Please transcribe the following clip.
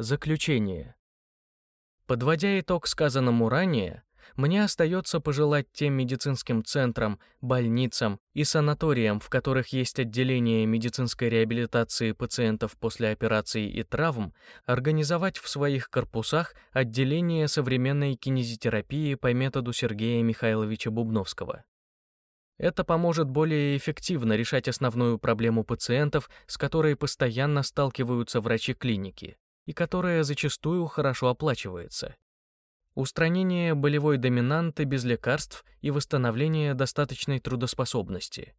Заключение. Подводя итог сказанному ранее, мне остается пожелать тем медицинским центрам, больницам и санаториям, в которых есть отделение медицинской реабилитации пациентов после операций и травм, организовать в своих корпусах отделение современной кинезитерапии по методу Сергея Михайловича Бубновского. Это поможет более эффективно решать основную проблему пациентов, с которой постоянно сталкиваются врачи клиники, и которая зачастую хорошо оплачивается устранение болевой доминанты без лекарств и восстановление достаточной трудоспособности.